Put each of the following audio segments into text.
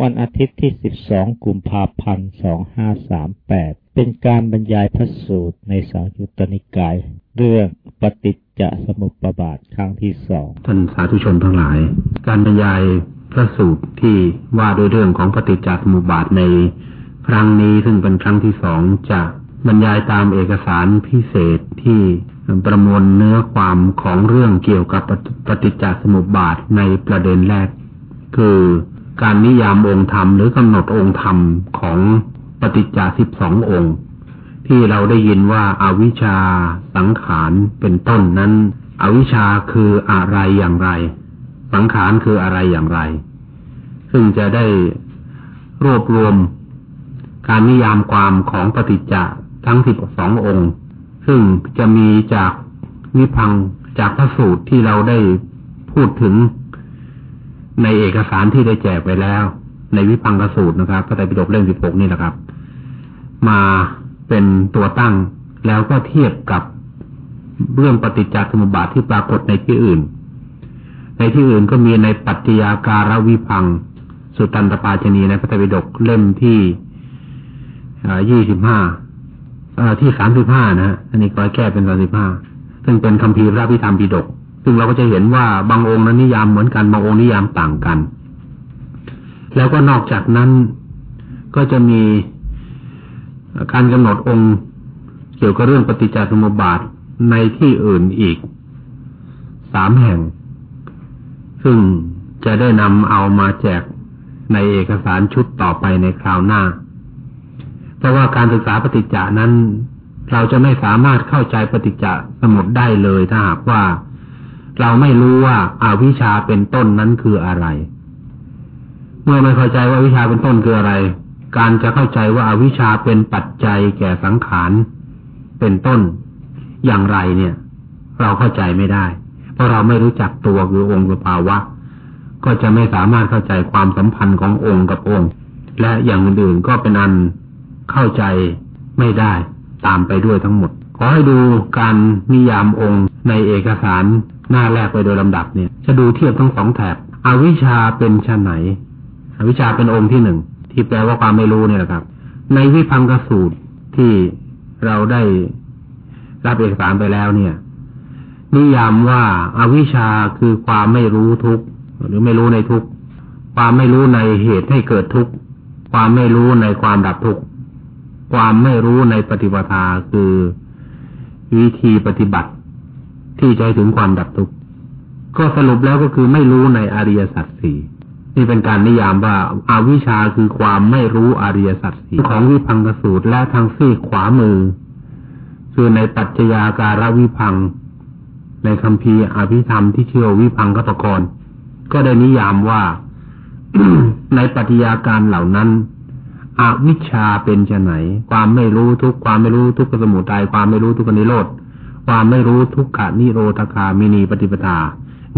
วันอาทิตย์ที่ 12 กุมภาพันธ์ 2538 เป็นการบรรยายพระสูตรในสังยุตตนิกาย เรื่องปฏิจจสมุปบาทครั้งที่สอง ท่านสาธุชนทั้งหลาย การบรรยายพระสูตรที่ว่าด้วยเรื่องของปฏิจจสมุปบาทในครั้งนี้ซึ่งเป็นครั้งที่สองจะบรรยายตามเอกสารพิเศษที่ประมวลเนื้อความของเรื่องเกี่ยวกับปฏิจจสมุปบาทในประเด็นแรก คือ การนิยามองค์ธรรมหรือกำหนดองค์ธรรมของปฏิจจสิบสององค์ ที่เราได้ยินว่าอาวิชชาสังขารเป็นต้นนั้น อวิชชาคืออะไรอย่างไร สังขารคืออะไรอย่างไร ซึ่งจะได้รวบรวมการนิยามความของปฏิจจทั้งสิบสององค์ ซึ่งจะมีจากวิพังจากพระสูตรที่เราได้พูดถึง ในเอกสารที่ได้แจกไปแล้ว ในวิพังกสูตรนะครับพระไตรปิฎกเล่มสิบหกนี่แหละครับ มาเป็นตัวตั้งแล้วก็เทียบกับเรื่องปฏิจจสมุปบาทที่ปรากฏในที่อื่น ในที่อื่นก็มีในปัจจยาการวิพังสุตันตปาชนีในพระไตรปิฎกเล่มที่ยี่สิบห้าที่สามสิบห้านะอันนี้ก็แก้เป็นสามสิบห้าซึ่งเป็นคำพีพระพิธรรมปิฎก ซึ่งเราก็จะเห็นว่าบางองค์นั้นนิยามเหมือนกันบางองค์นิยามต่างกัน แล้วก็นอกจากนั้นก็จะมีการกำหนดองค์เกี่ยวกับเรื่องปฏิจจสมุปบาทในที่อื่นอีกสามแห่ง ซึ่งจะได้นำเอามาแจกในเอกสารชุดต่อไปในคราวหน้า เพราะว่าการศึกษาปฏิจจานั้น เราจะไม่สามารถเข้าใจปฏิจจสมุปได้เลยถ้าหากว่า เราไม่รู้ว่าอาวิชชาเป็นต้นนั้นคืออะไร เมื่อไม่เข้าใจว่าวิชาเป็นต้นคืออะไร การจะเข้าใจว่าอาวิชชาเป็นปัจจัยแก่สังขารเป็นต้นอย่างไรเนี่ย เราเข้าใจไม่ได้ เพราะเราไม่รู้จักตัวคือองค์สภาวะ ก็จะไม่สามารถเข้าใจความสัมพันธ์ขององค์กับองค์ และอย่างอื่นก็เป็นอันเข้าใจไม่ได้ตามไปด้วยทั้งหมด ขอให้ดูการนิยามองค์ ในเอกสารหน้าแรกไปโดยลำดับเนี่ย จะดูเทียบทั้งสองแถบอวิชชาเป็นชนไหน อวิชชาเป็นองค์ที่หนึ่งที่แปลว่าความไม่รู้เนี่ยนะครับ ในวิพังกสูตรที่เราได้รับเอกสารไปแล้วเนี่ย นิยามว่าอาวิชชาคือความไม่รู้ทุกหรือไม่รู้ในทุกความไม่รู้ในเหตุให้เกิดทุกความไม่รู้ในความดับทุกความไม่รู้ในปฏิปทาคือวิธีปฏิบัติ ที่จะถึงความดับทุกข์ก็สรุปแล้วก็คือไม่รู้ในอริยสัจสี่นี่เป็นการนิยามว่าอาวิชชาคือความไม่รู้อริยสัจสี่ของวิพังกสูตรและทางซีขวามือ คือในปัจจยาการวิพัง ในคำพีอภิธรรมที่เชื่อวิพังกตกร ก็ได้นิยามว่าในปัจจยาการเหล่านั้นอวิชชาเป็นจะไหน ความไม่รู้ทุกความไม่รู้ทุกขสมุทัยความไม่รู้ทุกขนิโรธ ความไม่รู้ทุกขานิโรธคามินีปฏิปทา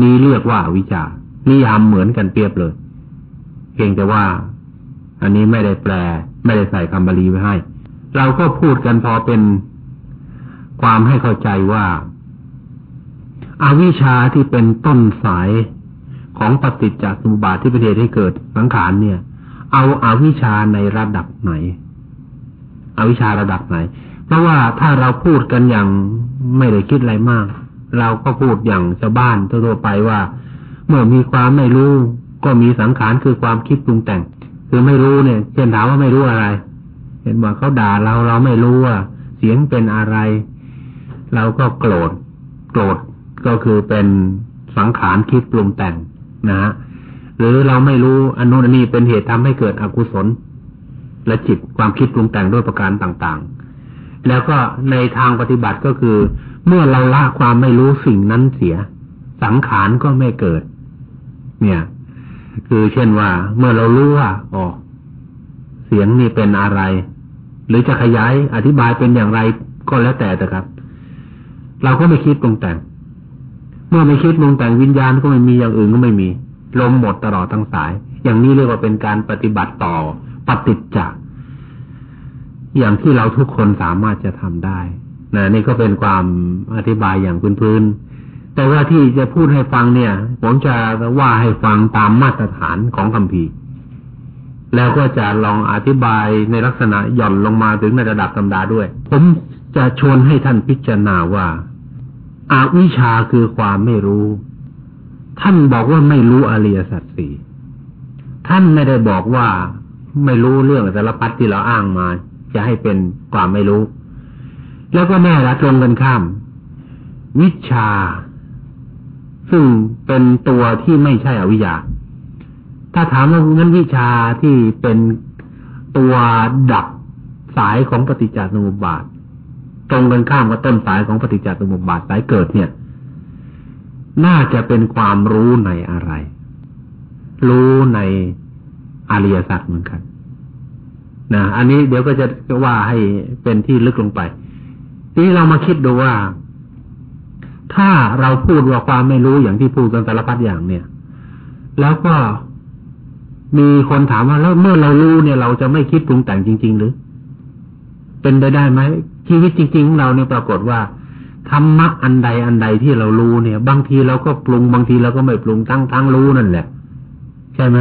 นี้เรียกว่าวิชานิยามเหมือนกันเปรียบเลย เพียงแต่ว่า อันนี้ไม่ได้แปล ไม่ได้ใส่คำบาลีไว้ให้ เราก็พูดกันพอเป็นความให้เข้าใจว่าอาวิชาที่เป็นต้นสายของปฏิจจสมุปบาทที่ประเทศให้เกิดสังขารเนี่ย เอาอาวิชาในระดับไหน อวิชาระดับไหน ราะว่าถ้าเราพูดกันอย่างไม่ได้คิดอะไรมาก เราก็พูดอย่างชาวบ้านทั่วไปว่า เมื่อมีความไม่รู้ ก็มีสังขารคือความคิดปรุงแต่ง คือไม่รู้เนี่ย เช่นถามว่าไม่รู้อะไร เห็นว่าเขาด่าเราเราไม่รู้ว่า เสียงเป็นอะไร เราก็โกรธโกรธก็คือเป็นสังขารคิดปรุงแต่งนะฮะหรือเราไม่รู้อนุนนี้เป็นเหตุทำให้เกิดอกุศล และจิตความคิดปรุงแต่งด้วยประการต่างๆ แล้วก็ในทางปฏิบัติก็คือ เมื่อเราละความไม่รู้สิ่งนั้นเสีย สังขารก็ไม่เกิด เนี่ย คือเช่นว่า เมื่อเรารู้ว่าอ๋อเสียงนี่เป็นอะไร หรือจะขยายอธิบายเป็นอย่างไรก็แล้วแต่แต่ครับ เราก็ไม่คิดปรุงแต่ง เมื่อไม่คิดปรุงแต่งวิญญาณก็ไม่มีอย่างอื่นก็ไม่มีลมหมดตลอดทั้งสาย อย่างนี้เรียกว่าเป็นการปฏิบัติต่อปฏิจจ อย่างที่เราทุกคนสามารถจะทำได้นะนี่ก็เป็นความอธิบายอย่างพื้นๆแต่ว่าที่จะพูดให้ฟังเนี่ย ผมจะว่าให้ฟังตามมาตรฐานของคำพีแล้วก็จะลองอธิบายในลักษณะหย่อนลงมาถึงในระดับธรรมดาด้วย ผมจะชวนให้ท่านพิจารณาว่าอาวิชาคือความไม่รู้ ท่านบอกว่าไม่รู้อริยสัจสี่ท่านไม่ได้บอกว่าไม่รู้เรื่องสารพัดที่เราอ้างมา จะให้เป็นความไม่รู้ แล้วก็แน่ละตรงกันข้าม วิชา ซึ่งเป็นตัวที่ไม่ใช่อวิชชาถ้าถามว่างั้นวิชาที่เป็นตัวดับสายของปฏิจจสมุปบาท ตรงกันข้ามกับต้นสายของปฏิจจสมุปบาทสายเกิดเนี่ย น่าจะเป็นความรู้ในอะไร รู้ในอริยสัจเหมือนกัน นะอันนี้เดี๋ยวก็จะว่าให้เป็นที่ลึกลงไป ทีนี้เรามาคิดดูว่า ถ้าเราพูดว่าความไม่รู้อย่างที่พูดกันสารพัดอย่างเนี่ย แล้วก็มีคนถามว่าแล้วเมื่อเรารู้เนี่ย เราจะไม่คิดปรุงแต่งจริง ๆ หรือ เป็นไปได้ไหมชีวิตจริง ๆ ของเราเนี่ยปรากฏว่าธรรมะอันใดอันใดที่เรารู้เนี่ย บางทีเราก็ปรุงบางทีเราก็ไม่ปรุงทั้งทั้งรู้นั่นแหละ ใช่ไหม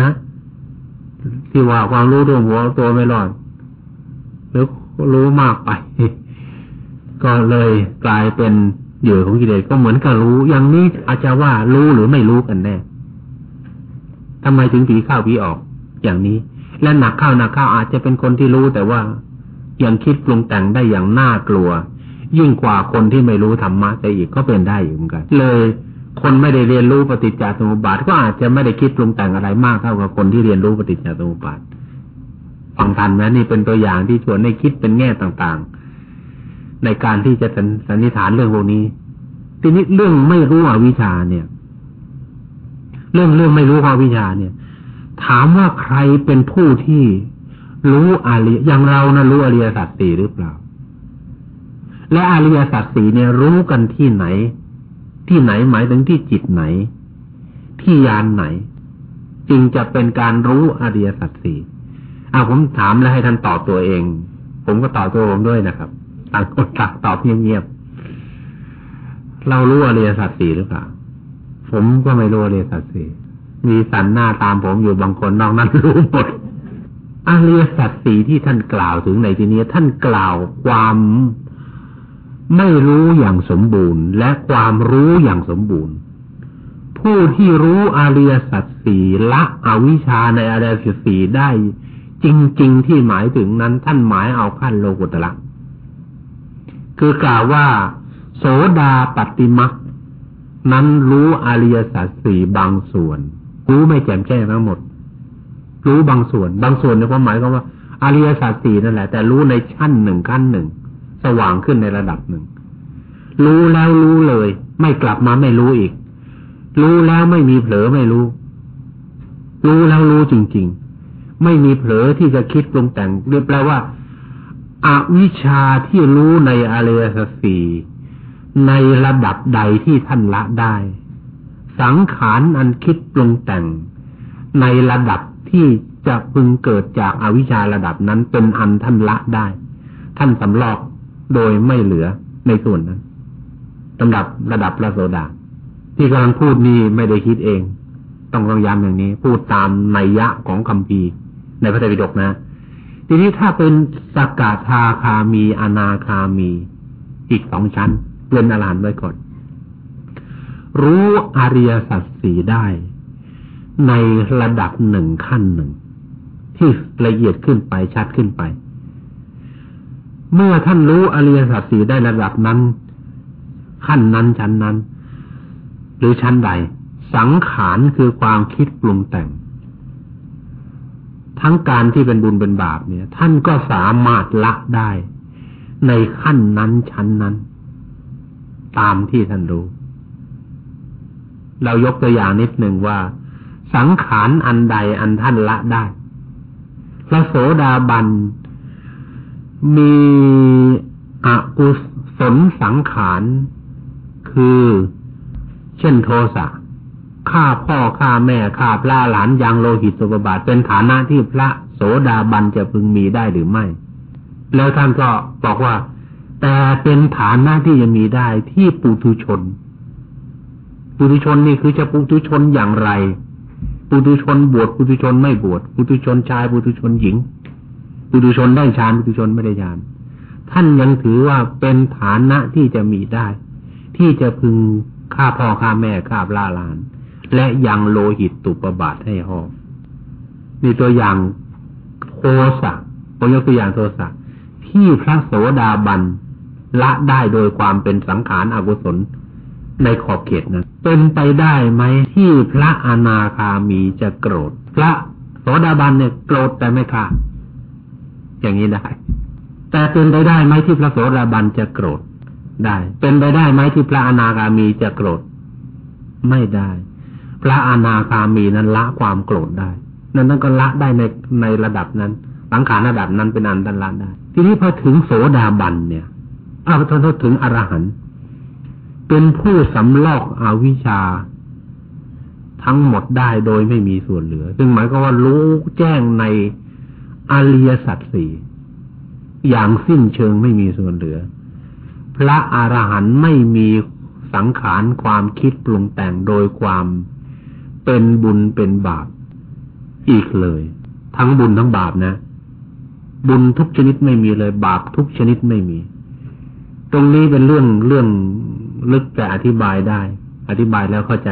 ที่ว่าความรู้ตัวหัวตัวไม่รอดหรือรู้มากไป ก็เลยกลายเป็นเหยื่อของกิเลสก็เหมือนกับรู้ อย่างนี้อาจจะว่ารู้หรือไม่รู้กันแน่ทำไมถึงผีเข้าผีออก อย่างนี้ และหนักเข้าหนักเข้าอาจจะเป็นคนที่รู้แต่ว่ายังคิดปรุงแต่งได้อย่างน่ากลัว ยิ่งกว่าคนที่ไม่รู้ธรรมะจะอีกก็เป็นได้อยู่เหมือนกัน เลย คนไม่ได้เรียนรู้ปฏิจจสมุปบาท ก็อาจจะไม่ได้คิดปรุงแต่งอะไรมากเท่ากับคนที่เรียนรู้ปฏิจจสมุปบาทฟังทันไหมนี่เป็นตัวอย่างที่ชวนให้คิดเป็นแง่ต่างๆ ในการที่จะสันนิษฐานเรื่องพวกนี้ ทีนี้เรื่องไม่รู้อวิชชาเนี่ย เรื่องเรื่องไม่รู้อวิชชาเนี่ย ถามว่าใครเป็นผู้ที่รู้อริยอย่างเรานะรู้อริยสัจสี่หรือเปล่า และอริยสัจสี่เนี่ยรู้กันที่ไหน ที่ไหนหมายถึงที่จิตไหน ที่ยานไหน จึงจะเป็นการรู้อริยสัจสี่อาผมถามแล้วให้ท่านตอบตัวเอง ผมก็ตอบตัวผมด้วยนะครับต่างคนต่างตอบเงียบๆเรารู้อริยสัจสี่หรือเปล่า ผมก็ไม่รู้อริยสัจสี่มีสันหน้าตามผมอยู่บางคนนอกนั้นรู้หมดอริยสัจสี่ที่ท่านกล่าวถึงในที่นี้ท่านกล่าวความ ไม่รู้อย่างสมบูรณ์ และความรู้อย่างสมบูรณ์ ผู้ที่รู้อริยสัจสี่ละอวิชชาในอริยสัจสี่ได้จริง ๆ ที่หมายถึงนั้นท่านหมายเอาขั้นโลกุตละคือกล่าวว่า โสดาปฏิมักนั้นรู้อริยสัจสี่บางส่วน รู้ไม่แจ่มแจ้งทั้งหมด รู้บางส่วน บางส่วนในความหมายก็ว่าอริยสัจสี่นั่นแหละ แต่รู้ในชั้นหนึ่งขั้นหนึ่ง สว่างขึ้นในระดับหนึ่ง รู้แล้วรู้เลย ไม่กลับมาไม่รู้อีก รู้แล้วไม่มีเผลอไม่รู้ รู้แล้วรู้จริง ๆ ไม่มีเผลอที่จะคิดปรุงแต่งเรียกแปลว่าอาวิชาที่รู้ในอริยสัจสี่ในระดับใดที่ท่านละได้ สังขารอันคิดปรุงแต่ง ในระดับที่จะพึงเกิดจากอาวิชชาระดับนั้นเป็นอันท่านละได้ ท่านสำลอก โดยไม่เหลือในส่วนนั้นสำหรับระดับพระโสดา ที่กำลังพูดนี้ไม่ได้คิดเอง ต้องต้องย้ำอย่างนี้ พูดตามนัยยะของคำพีในพระไตรปิฎกนะ ทีนี้ถ้าเป็นสกาธาคามี อนาคามี อีกสองชั้นเป็นอรหันต์ไว้ก่อน รู้อริยสัจสีได้ ในระดับหนึ่งขั้นหนึ่ง ที่ละเอียดขึ้นไปชัดขึ้นไป เมื่อท่านรู้อริยสัจสี่ได้ระดับนั้น ขั้นนั้นชั้นนั้น หรือชั้นใด สังขารคือความคิดปรุงแต่ง ทั้งการที่เป็นบุญเป็นบาปเนี่ย ท่านก็สามารถละได้ ในขั้นนั้นชั้นนั้น ตามที่ท่านรู้ เรายกตัวอย่างนิดหนึ่งว่า สังขารอันใดอันท่านละได้พระโสดาบัน มีอกุศลสังขาร คือ เช่นโทสะฆ่าพ่อฆ่าแม่ฆ่าพระหลานยังโลหิตสุบาท เป็นฐานะที่พระโสดาบันจะพึงมีได้หรือไม่ แล้วท่านก็บอกว่า แต่เป็นฐานะที่จะมีได้ที่ปุถุชน ปุถุชนนี่คือจะปุถุชนอย่างไร ปุถุชนบวชปุถุชนไม่บวชปุถุชนชายปุถุชนหญิง ปุถุชนได้ฌานปุถุชนไม่ได้ฌาน ท่านยังถือว่าเป็นฐานะที่จะมีได้ ที่จะพึงฆ่าพ่อฆ่าแม่ฆ่าล่าลาน และยังโลหิตตุปบาทให้ห่อมีตัวอย่างโทสะผมยกตัวอย่างโทสะที่พระโสดาบันละได้โดยความเป็นสังขารอกุศลในขอบเขตนั้นเป็นไปได้ไหมที่พระอนาคามีจะโกรธ พระโสดาบันเนี่ยโกรธแต่ไม่ฆ่า อย่างนี้ได้ แต่เป็นไปได้ไหมที่พระโสดาบันจะโกรธได้ เป็นไปได้ไหมที่พระอนาคามีจะโกรธ ไม่ได้ พระอนาคามีนั้นละความโกรธได้ นั่นนั่นก็ละได้ในในระดับนั้นสังขารระดับนั้นเป็นอันตันละได้ ทีนี้พอถึงโสดาบันเนี่ยอาพอถึงอรหันต์เป็นผู้สำลอกอวิชชาทั้งหมดได้โดยไม่มีส่วนเหลือ ซึ่งหมายก็ว่ารู้แจ้งใน อริยสัจสี่อย่างสิ้นเชิงไม่มีส่วนเหลือ พระอรหันต์ไม่มีสังขารความคิดปรุงแต่งโดยความเป็นบุญเป็นบาป อีกเลย ทั้งบุญทั้งบาปนะ บุญทุกชนิดไม่มีเลย บาปทุกชนิดไม่มี ตรงนี้เป็นเรื่องเรื่องลึกแต่อธิบายได้ อธิบายแล้วเข้าใจ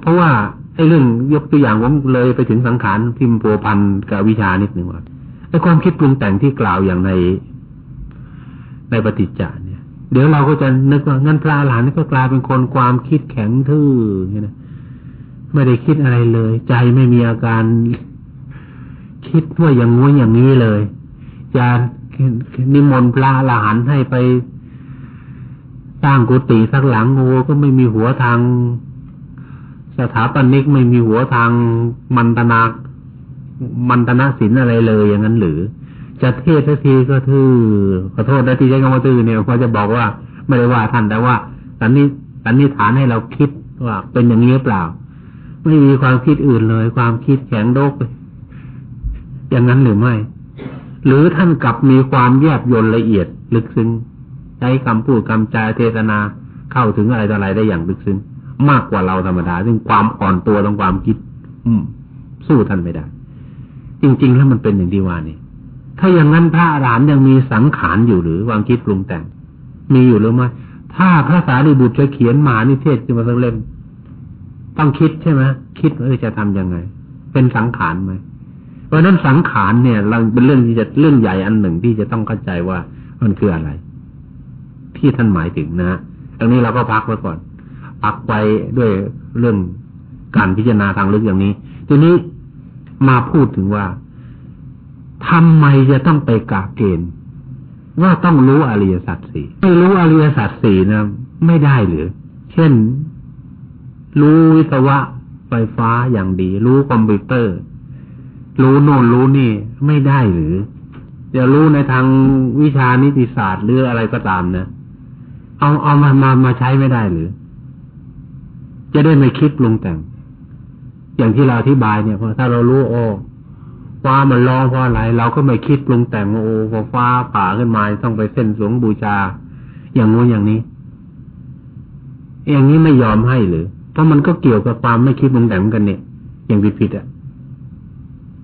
เพราะว่า ไอ้เรื่องยกตัวอย่างผมเลยไปถึงสังขารพิมพ์โพพันกับวิชานิดหนึ่งว่าไอ้ความคิดปรุงแต่งที่กล่าวอย่างใน ในปฏิจจาเนี่ย เดี๋ยวเราก็จะนึกว่างั้นพระอรหันก็กลายเป็นคนความคิดแข็งทื่อเงี้ยนะไม่ได้คิดอะไรเลย ใจไม่มีอาการคิดว่าอย่างงู้นอย่างนี้เลยจะนิมนต์พระอรหันให้ไปสร้างกุฏิสักหลังโอ้ก็ไม่มีหัวทาง สถาปนิกไม่มีหัวทางมันตนามันตนาศิลอะไรเลยอย่างนั้นหรือ จะเทศสักทีก็ทื่อขอโทษนะที่ใช้คำว่าทื่อเนี่ยเขาจะบอกว่าไม่ได้ว่าท่านแต่ว่าสันนิสันนิฐานให้เราคิดว่าเป็นอย่างนี้เปล่า ไม่มีความคิดอื่นเลย ความคิดแข็งโดกอย่างนั้นหรือไม่ หรือท่านกลับมีความแยบยนละเอียดลึกซึ้งใช้คำพูดคำจาเทศนาเข้าถึงอะไรต่ออะไรได้อย่างลึกซึ้ง มากกว่าเราธรรมดา ซึ่งความอ่อนตัวตรงความคิด อืม สู้ท่านไม่ได้ จริง ๆ แล้วมันเป็นอย่างที่ว่านี่ถ้าอย่างนั้นพระอรหันต์ยังมีสังขารอยู่หรือความคิดปรุงแต่ง มีอยู่หรือไม่ถ้าพระสารีบุตรจะเขียนมานิเทศจะมาสักเล่มต้องคิดใช่ไหมคิดเออจะทํำยังไง เป็นสังขารไหมเพราะนั้นสังขารเนี่ยเราเป็นเรื่องที่จะเรื่องใหญ่อันหนึ่งที่จะต้องเข้าใจว่ามันคืออะไร ที่ท่านหมายถึงนะตรงนี้เราก็พักไว้ก่อน พักไว้ด้วยเรื่องการพิจารณาทางลึกอย่างนี้ ทีนี้มาพูดถึงว่าทำไมจะต้องไปกาเกณฑ์ว่าต้องรู้อริยสัจสี่ไม่รู้อริยสัจสี่นะไม่ได้หรือ เช่น รู้วิศวะไฟฟ้าอย่างดี รู้คอมพิวเตอร์ รู้โน่นรู้นี่ไม่ได้หรือ จะรู้ในทางวิชานิติศาสตร์หรืออะไรก็ตามนะ เอาเอามามามาใช้ไม่ได้หรือ จะได้ไม่คิดปรุงแต่ง อย่างที่เราอธิบายเนี่ยพอถ้าเรารู้โอ้ฟ้ามันร้องเพราะอะไร เราก็ไม่คิดปรุงแต่งโอ้พอฟ้าผ่าขึ้นมาต้องไปเส้นสวงบูชา อย่างงู้นอย่างนี้ อย่างนี้ไม่ยอมให้หรือเพราะมันก็เกี่ยวกับความไม่คิดปรุงแต่งกันเนี่ย อย่างผิดๆอะ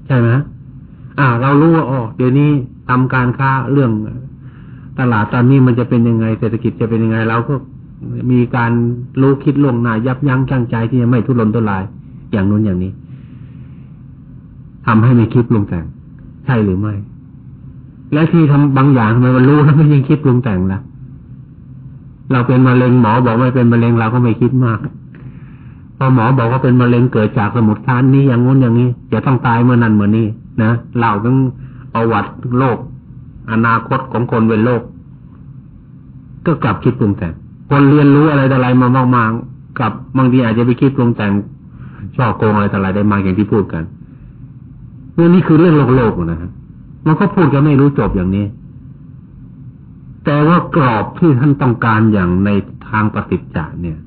ใช่ไหมอ่า เรารู้ว่าอ๋อเดี๋ยวนี้ทำการค้าเรื่องตลาดตอนนี้มันจะเป็นยังไงเศรษฐกิจจะเป็นยังไงเราก็ มีการรู้คิดล่วงหน้ายับยั้งชั่งใจที่จะไม่ทุรนทุราย อย่างนู้นอย่างนี้ทำให้ไม่คิดปรุงแต่ง ใช่หรือไม่ และที่ทำบางอย่างทำไมมันรู้แล้วไม่ยังคิดปรุงแต่งล่ะ เราเป็นมะเร็งหมอบอกไม่เป็นมะเร็งเราก็ไม่คิดมากพอหมอบอกว่าเป็นมะเร็งเกิดจากสมุดทานนี้อย่างงู้นอย่างนี้จะต้องตายเมื่อนั้นเมื่อนี้นะเล่าต้องประวัติโลก อนาคตของคนเป็นโลก ก็กลับคิดปรุงแต่ง คนเรียนรู้อะไรแต่อะไรมามากๆกับบางทีอาจจะไปคิดปรุงแต่งชอบโกงอะไรแต่อะไรได้มากอย่างที่พูดกันเรื่องนี้คือเรื่องโลกโลกนะฮะมันก็พูดกันไม่รู้จบอย่างนี้ แต่ว่ากรอบที่ท่านต้องการอย่างในทางปฏิจจาเนี่ย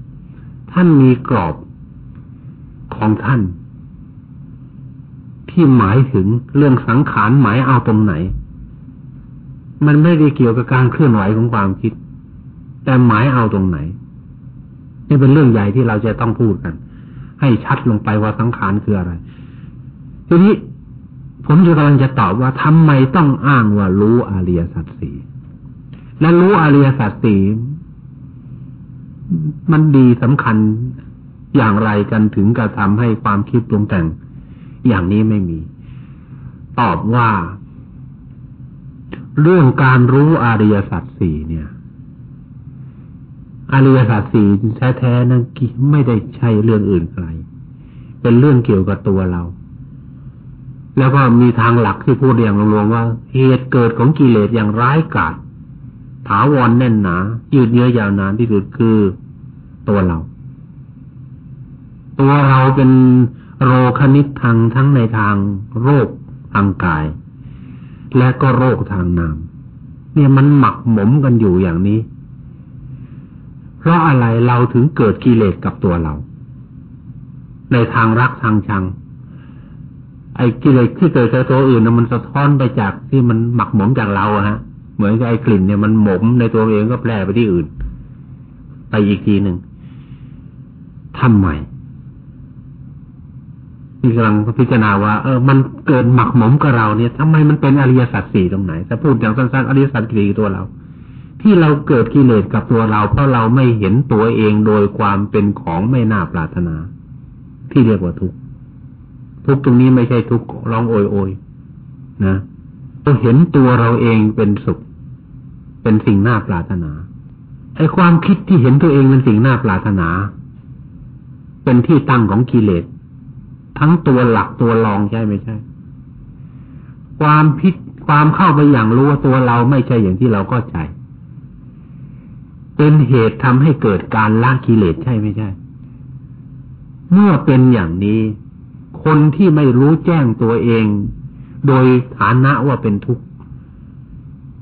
ท่านมีกรอบของท่าน ที่หมายถึงเรื่องสังขารหมายเอาตรงไหน มันไม่ได้เกี่ยวกับการเคลื่อนไหวของความคิด แต่หมายเอาตรงไหน นี่เป็นเรื่องใหญ่ที่เราจะต้องพูดกัน ให้ชัดลงไปว่าสังขารคืออะไร ทีนี้ผมจะกำลังจะตอบว่าทำไมต้องอ้างว่ารู้อริยสัจสี่และรู้อริยสัจสี่มันดีสำคัญอย่างไรกันถึงกระทำให้ความคิดปรุงแต่ง อย่างนี้ไม่มี ตอบว่า เรื่องการรู้อริยสัจสี่เนี่ย อริยสัจสี่แท้ๆนั้นไม่ได้ใช่เรื่องอื่นอะไรเป็นเรื่องเกี่ยวกับตัวเรา แล้วก็มีทางหลักที่พูดอย่างรวมๆว่า เหตุเกิดของกิเลสอย่างร้ายกาจถาวรแน่นหนา ยืดเยื้อยาวนานที่สุดคือตัวเรา ตัวเราเป็นโรคณิตทางทั้งในทางโรคทางกาย และก็โรคทางนามเนี่ยมันหมักหมมกันอยู่อย่างนี้ เพราะอะไรเราถึงเกิดกิเลสกับตัวเรา ในทางรักทางชัง ไอ้กิเลสที่เกิดกับตัวอื่นนะมันสะท้อนไปจากที่มันหมักหมมจากเราอะฮะ เหมือนกับไอ้กลิ่นเนี่ยมันหมมในตัวเองก็แพร่ไปที่อื่น ไปอีกทีหนึ่งทำไมที่กำลังพิจารณาว่า เออ มันเกิดหมักหมมกับเราเนี่ยทำไมมันเป็นอริยสัจสี่ตรงไหนถ้าพูดอย่างสั้นๆอริยสัจสี่ตัวเรา ที่เราเกิดกิเลสกับตัวเรา เพราะเราไม่เห็นตัวเองโดยความเป็นของไม่น่าปรารถนา ที่เรียกว่าทุกข์ทุกตรงนี้ไม่ใช่ทุกข์ร้องโอยโอยนะเราเห็นตัวเราเองเป็นสุข เป็นสิ่งน่าปรารถนาไอ้ความคิดที่เห็นตัวเองเป็นสิ่งน่าปรารถนา เป็นที่ตั้งของกิเลส ทั้งตัวหลักตัวรองใช่ไม่ใช่ ความพิษความเข้าไปอย่างรู้ว่าตัวเราไม่ใช่อย่างที่เราก็ใจ เป็นเหตุทำให้เกิดการละกิเลสใช่ไม่ใช่ เมื่อเป็นอย่างนี้ คนที่ไม่รู้แจ้งตัวเอง โดยฐานะว่าเป็นทุกข์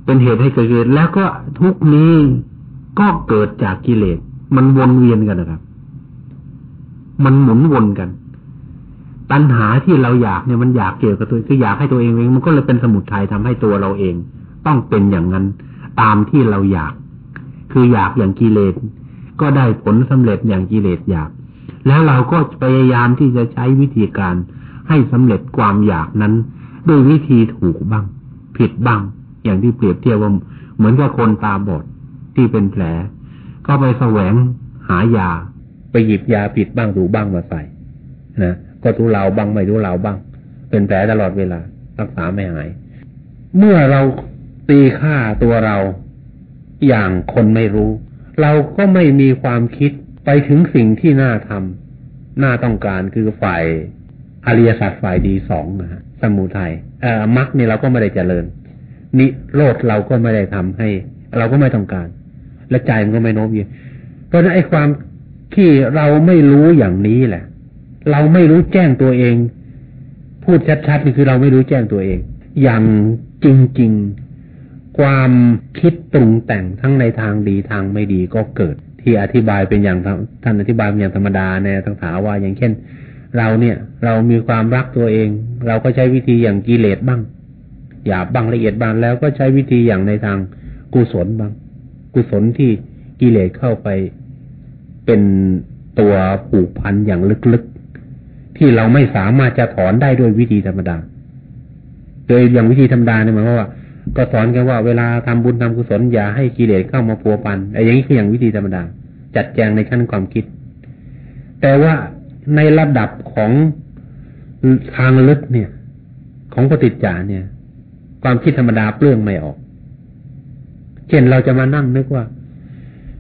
เป็นเหตุให้เกิดแล้วก็ทุกนี้ก็เกิดจากกิเลส มันวนเวียนกันนะครับ มันหมุนวนกัน ตัณหาที่เราอยากเนี่ยมันอยากเกี่ยวกับตัวคืออยากให้ตัวเองเองมันก็เลยเป็นสมุทัยทำให้ตัวเราเอง ต้องเป็นอย่างนั้นตามที่เราอยาก คืออยากอย่างกิเลสก็ได้ผลสำเร็จอย่างกิเลสอยาก แล้วเราก็พยายามที่จะใช้วิธีการให้สำเร็จความอยากนั้นด้วยวิธีถูกบ้าง ผิดบ้าง อย่างที่เปรียบเทียบว่าเหมือนกับคนตาบอดที่เป็นแผล ก็ไปแสวงหายา ไปหยิบยาผิดบ้างถูกบ้างมาใส่นะก็ทุเลาบ้างไม่ทุเลาบ้าง เป็นแผลตลอดเวลารักษาไม่หาย เมื่อเราตีค่าตัวเรา อย่างคนไม่รู้ เราก็ไม่มีความคิดไปถึงสิ่งที่น่าทำน่าต้องการคือฝ่ายอริยสัจฝ่ายดีสองนะฮะสมุทัยเอ่อมรรคนี่เราก็ไม่ได้เจริญนิโรธเราก็ไม่ได้ทำให้ เราก็ไม่ต้องการ และใจมันก็ไม่โน้มเอียงเพราะฉะนั้นไอ้ความที่เราไม่รู้อย่างนี้แหละ เราไม่รู้แจ้งตัวเอง พูดชัดๆนี่คือเราไม่รู้แจ้งตัวเอง อย่างจริง ความคิดปรุงแต่งทั้งในทางดีทางไม่ดีก็เกิด ที่อธิบายเป็นอย่างท่านอธิบายเป็นอย่างธรรมดาในทางถาว่าอย่างเช่น เราเนี่ย เรามีความรักตัวเอง เราก็ใช้วิธีอย่างกิเลสบ้างหยาบบ้างละเอียดบ้างแล้วก็ใช้วิธีอย่างในทางกุศลบ้าง กุศลที่กิเลสเข้าไปเป็นตัวผูกพันอย่างลึกๆ ที่เราไม่สามารถจะถอนได้ด้วยวิธีธรรมดา โดยอย่างวิธีธรรมดาเนี่ยหมายความว่า ก็สอนกันว่าเวลาทำบุญทำกุศลอย่าให้กิเลสเข้ามาพัวพันไอ้อย่างนี้คืออย่างวิธีธรรมดา จัดแจงในขั้นความคิด แต่ว่าในระดับของทางลึกเนี่ย ของปฏิจจาเนี่ย ความคิดธรรมดาเปลื้องไม่ออก เช่นเราจะมานั่งนึกว่า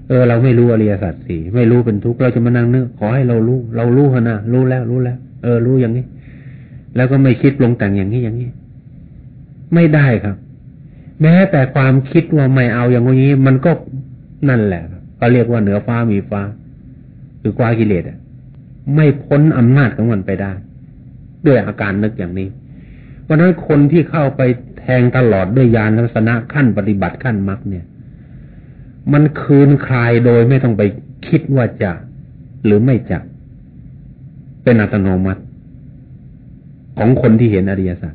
เออ เราไม่รู้อริยสัจสี่ไม่รู้เป็นทุกข์เราจะมานั่งนึกขอให้เรารู้ เรารู้เถอะนะรู้แล้วรู้แล้ว เออรู้อย่างนี้ แล้วก็ไม่คิดลงแต่งอย่างนี้อย่างนี้ ไม่ได้ครับ แม้แต่ความคิดว่าไม่เอาอย่างนี้ มันก็นั่นแหละก็เรียกว่าเหนือฟ้ามีฟ้าหรือควากิเลสไม่พ้นอำนาจของมันไปได้ ด้วยอาการนึกอย่างนี้ เพราะนั้นคนที่เข้าไปแทงตลอดด้วยยานลักษณะขั้นปฏิบัติขั้นมรรคเนี่ย มันคืนคลายโดยไม่ต้องไปคิดว่าจะหรือไม่จะเป็นอัตโนมัติ ของคนที่เห็นอริยสัจ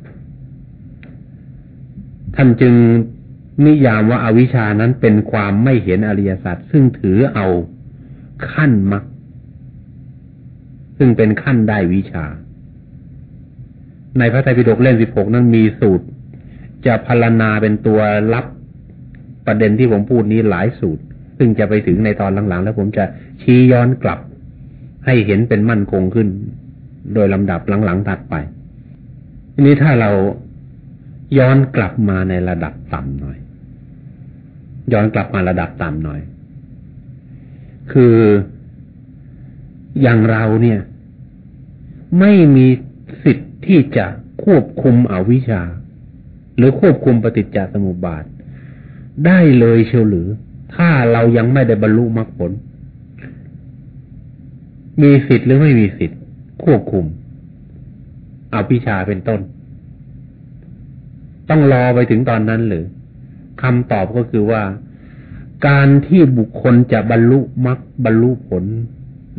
ท่านจึงนิยามว่าอาวิชานั้นเป็นความไม่เห็นอริยสัจซึ่งถือเอาขั้นมรรคซึ่งเป็นขั้นได้วิชา ในพระไตรปิฎกเล่มสิบหกนั้นมีสูตร จะพรรณนาเป็นตัวรับประเด็นที่ผมพูดนี้หลายสูตร ซึ่งจะไปถึงในตอนหลังๆ แล้วผมจะชี้ย้อนกลับ ให้เห็นเป็นมั่นคงขึ้น โดยลำดับหลังๆถัดไปทีนี้ถ้าเรา ย้อนกลับมาในระดับต่ำหน่อย ย้อนกลับมาระดับต่ำหน่อย คืออย่างเราเนี่ย ไม่มีสิทธิ์ที่จะควบคุมอวิชชา หรือควบคุมปฏิจจสมุปบาท ได้เลยเชียวหรือ ถ้าเรายังไม่ได้บรรลุมรรคผล มีสิทธิ์หรือไม่มีสิทธิ์ ควบคุมอวิชชาเป็นต้น ต้องรอไปถึงตอนนั้นหรือคำตอบก็คือว่า การที่บุคคลจะบรรลุมรรคบรรลุผล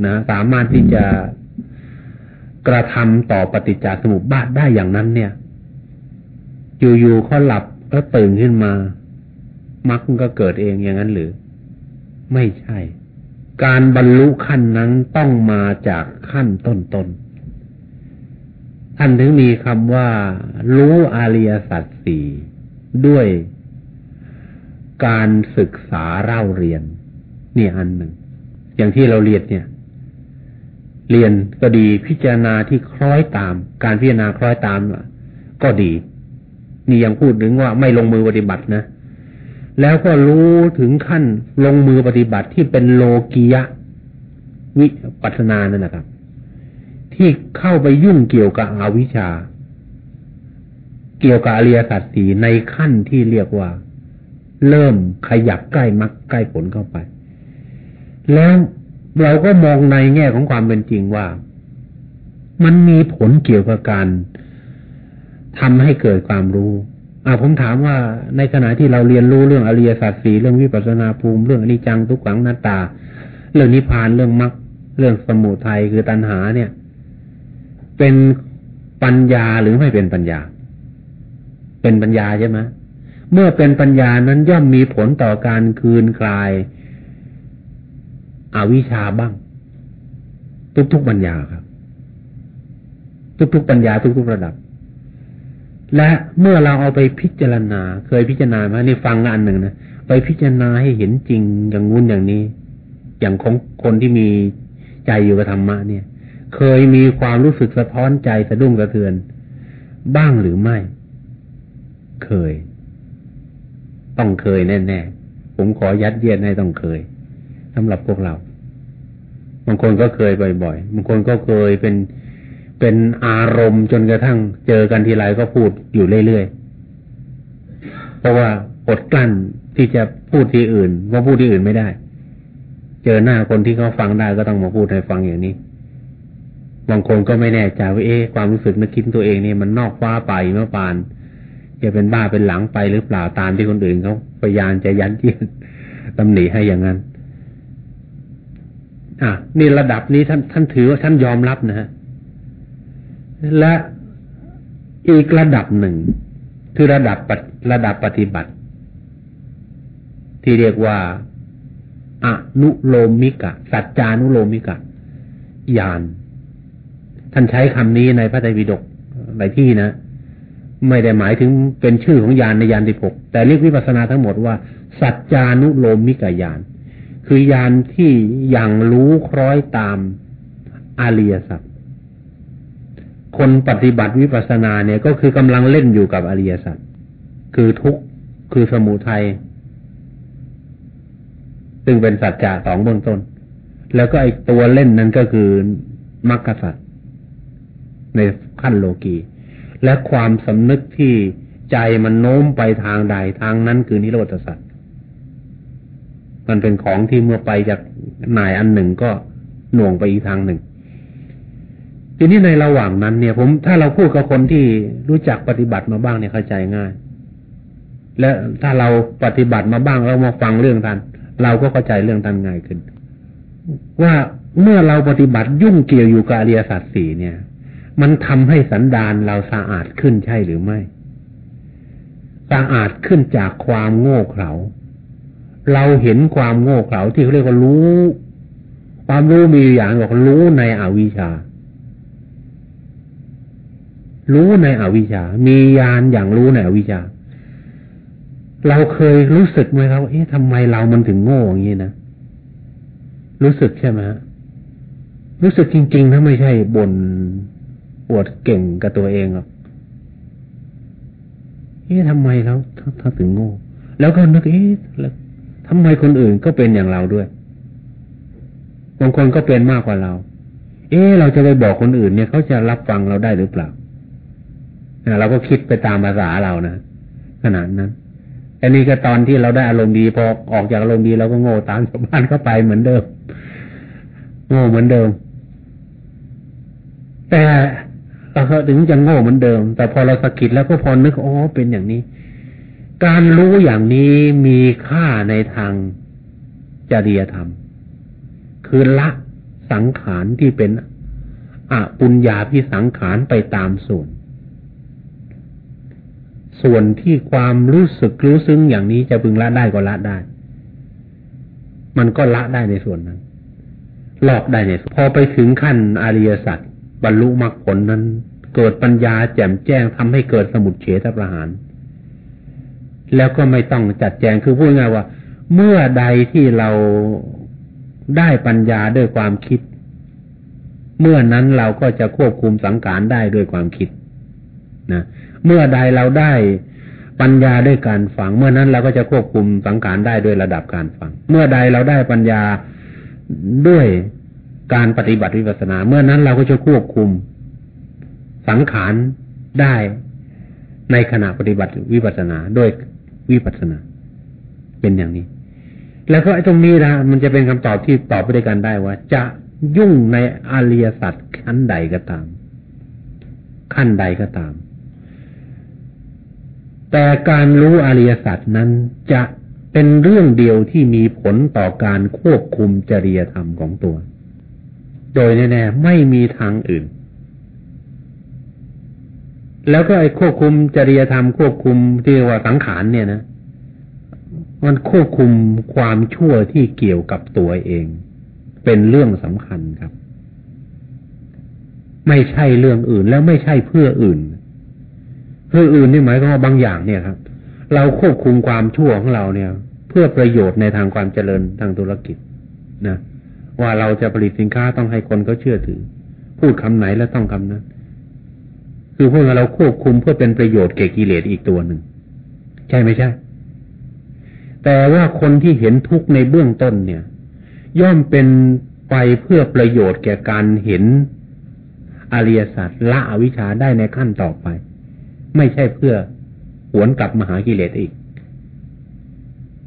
นะสามารถที่จะกระทำต่อปฏิจจสมุปบาทได้อย่างนั้น เนี่ยอยู่ๆเขาหลับก็ตื่นขึ้นมามรรคก็เกิดเองอย่างนั้นหรือ ไม่ใช่ การบรรลุขั้นนั้นต้องมาจากขั้นต้นๆ ท่านถึงมีคำว่า รู้อริยสัจสี่ด้วยการศึกษาเล่าเรียน นี่อันหนึ่ง อย่างที่เราเรียนเนี่ย เรียนก็ดีพิจารณาที่คล้อยตาม การพิจารณาคล้อยตาม ก็ดี นี่ยังพูดถึงว่าไม่ลงมือปฏิบัตินะ แล้วก็รู้ถึงขั้นลงมือปฏิบัติที่เป็นโลกียะ วิปัสสนานั่นนะครับ ที่เข้าไปยุ่งเกี่ยวกับอวิชชา เกี่ยวกับอริยสัจสีในขั้นที่เรียกว่า เริ่มขยับใกล้มรรคใกล้ผลเข้าไป แล้วเราก็มองในแง่ของความเป็นจริงว่า มันมีผลเกี่ยวกับการทำให้เกิดความรู้อ่าผมถามว่าในขณะที่เราเรียนรู้เรื่องอริยสัจสี่เรื่องวิปัสสนาภูมิ เรื่องอนิจจังทุกขังนาตา เรื่องนิพพานเรื่องมรรคเรื่องสมุทัยคือตัณหาเนี่ย เป็นปัญญาหรือไม่เป็นปัญญา เป็นปัญญาใช่ไหมเมื่อเป็นปัญญานั้นย่อมมีผลต่อการคืนคลายอวิชชาบ้าง ทุกๆปัญญาครับ ทุกๆปัญญาทุกๆระดับ และเมื่อเราเอาไปพิจารณา เคยพิจารณาไหมนี่ฟังอันหนึ่งนะไปพิจารณาให้เห็นจริงอย่างงู้นอย่างนี้ อย่างของคนที่มีใจอยู่กับธรรมะเนี่ย เคยมีความรู้สึกสะท้อนใจสะดุ้งสะเทือน บ้างหรือไม่ เคย ต้องเคยแน่ๆ ผมขอยัดเยียดให้ต้องเคยสำหรับพวกเรา บางคนก็เคยบ่อยๆ บางคนก็เคยเป็นเป็นอารมณ์จนกระทั่งเจอกันทีไรก็พูดอยู่เรื่อยๆ เพราะว่าอดกลั้นที่จะพูดที่อื่นว่าพูดที่อื่นไม่ได้ เจอหน้าคนที่เขาฟังได้ก็ต้องมาพูดให้ฟังอย่างนี้ บางคนก็ไม่แน่ใจว่าเอ๊ะความรู้สึกนึกคิดตัวเองนี่มันนอกฟ้าไปเมื่อปานจะเป็นบ้าเป็นหลังไปหรือเปล่าตามที่คนอื่นเขาพยายามจะยันเยียดตำหนิให้อย่างนั้น อะ นี่ระดับนี้ท่านท่านถือว่าท่านยอมรับนะฮะและอีกระดับหนึ่ง คือระดับระดับปฏิบัติ ที่เรียกว่าอนุโลมิกะ สัจจานุโลมิกะยาน ท่านใช้คำนี้ในพระไตรปิฎกหลายที่นะ ไม่ได้หมายถึงเป็นชื่อของยานในยานที่หกแต่เรียกวิปัสสนาทั้งหมดว่า สัจจานุโลมมิกะยาน คือยานที่อยังรู้คล้อยตามอาริยสัจคนปฏิบัติวิปัสสนาเนี่ยก็คือกำลังเล่นอยู่กับอริยสัจคือทุกข์คือสมุทัยซึ่งเป็นสัจจะสองเบื้องต้น แล้วก็ไอตัวเล่นนั้นก็คือมรรคสัจ ในขั้นโลกี และความสำนึกที่ใจมันโน้มไปทางใดทางนั้นคือนิโรธสัจมันเป็นของที่เมื่อไปจากนายอันหนึ่งก็หน่วงไปอีกทางหนึ่ง ทีนี้ในระหว่างนั้นเนี่ย ผมถ้าเราพูดกับคนที่รู้จักปฏิบัติมาบ้างเนี่ยเข้าใจง่าย และถ้าเราปฏิบัติมาบ้างเรามาฟังเรื่องท่านเราก็เข้าใจเรื่องท่านง่ายขึ้น ว่าเมื่อเราปฏิบัติยุ่งเกี่ยวอยู่กับอริยสัจสี่เนี่ย มันทำให้สันดานเราสะอาดขึ้นใช่หรือไม่ สะอาดขึ้นจากความโง่เขลา เราเห็นความโง่เขลาที่เขาเรียกว่ารู้ ความรู้มีอย่างบอกรู้ในอวิชชา รู้ในอวิชชา มีญาณอย่างรู้ในอวิชชา เราเคยรู้สึกไหมครับเอ๊ะทำไมเรามันถึงโง่อย่างนี้นะรู้สึกใช่ไหมรู้สึกจริงๆถ้าไม่ใช่บน ปวดเก่งกับตัวเองหรอกเอ๊ะทำไมเราถ้าถึงโง่ แล้วก็นึกเอ๊ะแล้วทำไมคนอื่นก็เป็นอย่างเราด้วย บางคนก็เป็นมากกว่าเรา เอ๊ะเราจะไปบอกคนอื่นเนี่ยเขาจะรับฟังเราได้หรือเปล่าเราก็คิดไปตามภาษาเรานะขนาดนั้นอันนี้ก็ตอนที่เราได้อารมณ์ดีพอออกจากอารมณ์ดีเราก็โง่ตามชาวบ้านเข้าไปเหมือนเดิมโง่เหมือนเดิม แต่ เราถึงจะโง่เหมือนเดิม แต่พอเราสะกิดแล้วก็พอนึกอ๋อเป็นอย่างนี้ การรู้อย่างนี้มีค่าในทางจริยธรรม คือละสังขารที่เป็นอปุญญาพิสังขารไปตามส่วน ส่วนที่ความรู้สึกรู้ซึ้งอย่างนี้จะพึงละได้ก็ละได้ มันก็ละได้ในส่วนนั้น หลอกได้เนี่ยพอไปถึงขั้นอริยสัจ บรรลุมรรคผลนั้น เกิดปัญญาแจ่มแจ้งทำให้เกิดสมุดเฉทประหาร แล้วก็ไม่ต้องจัดแจงคือพูดง่ายว่า เมื่อใดที่เราได้ปัญญาด้วยความคิด เมื่อนั้นเราก็จะควบคุมสังขารได้ด้วยความคิดนะเมื่อใดเราได้ปัญญาด้วยการฟัง เมื่อนั้นเราก็จะควบคุมสังขารได้ด้วยระดับการฟัง เมื่อใดเราได้ปัญญาด้วย การปฏิบัติวิปัสสนา เมื่อนั้นเราก็จะควบคุม สังขารได้ในขณะปฏิบัติวิปัสสนาด้วยวิปัสสนา เป็นอย่างนี้ แล้วก็ไอ้ตรงนี้นะมันจะเป็นคำตอบที่ตอบไปด้วยกันได้ว่า จะยุ่งในอริยสัจขั้นใดก็ตาม ขั้นใดก็ตาม แต่การรู้อริยสัจนั้นจะเป็นเรื่องเดียวที่มีผลต่อการควบคุมจริยธรรมของตัว โดยแน่ๆไม่มีทางอื่น แล้วก็ไอ้ควบคุมจริยธรรมควบคุมที่เรียกว่าสังขารเนี่ยนะมันควบคุมความชั่วที่เกี่ยวกับตัวเอง เป็นเรื่องสำคัญครับ ไม่ใช่เรื่องอื่นแล้วไม่ใช่เพื่ออื่น เพื่ออื่นนี่หมายความว่าบางอย่างเนี่ยครับ เราควบคุมความชั่วของเราเนี่ย เพื่อประโยชน์ในทางความเจริญทางธุรกิจนะ ว่าเราจะผลิตสินค้าต้องให้คนเขาเชื่อถือ พูดคำไหนแล้วต้องคำนั้น คือพวกเราควบคุมเพื่อเป็นประโยชน์แก่กิเลสอีกตัวหนึ่ง ใช่ไม่ใช่ แต่ว่าคนที่เห็นทุกข์ในเบื้องต้นเนี่ย ย่อมเป็นไปเพื่อประโยชน์แก่การเห็นอริยสัจละอวิชชาได้ในขั้นต่อไป ไม่ใช่เพื่อหวนกลับมาหากิเลสอีก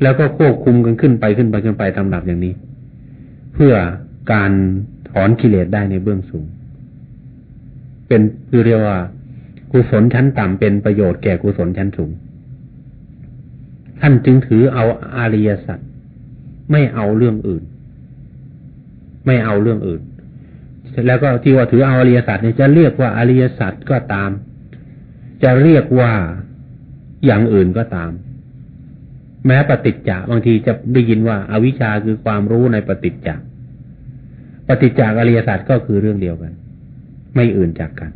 แล้วก็ควบคุมกันขึ้นไปขึ้นไปขึ้นไปตามหลับอย่างนี้ เพื่อการถอนกิเลสได้ในเบื้องสูง เป็นคือเรียกว่า กุศลชั้นต่ำเป็นประโยชน์แก่กุศลชั้นสูง ท่านจึงถือเอาอาริยสัจไม่เอาเรื่องอื่น ไม่เอาเรื่องอื่น แล้วก็ที่ว่าถือเอาอริยสัจเนี่ยจะเรียกว่าอริยสัจก็ตาม จะเรียกว่าอย่างอื่นก็ตาม แม้ปฏิจจาบางทีจะได้ยินว่าอาวิชชาคือความรู้ในปฏิจจาปฏิจจากอริยศาสัจก็คือเรื่องเดียวกัน ไม่อื่นจากกัน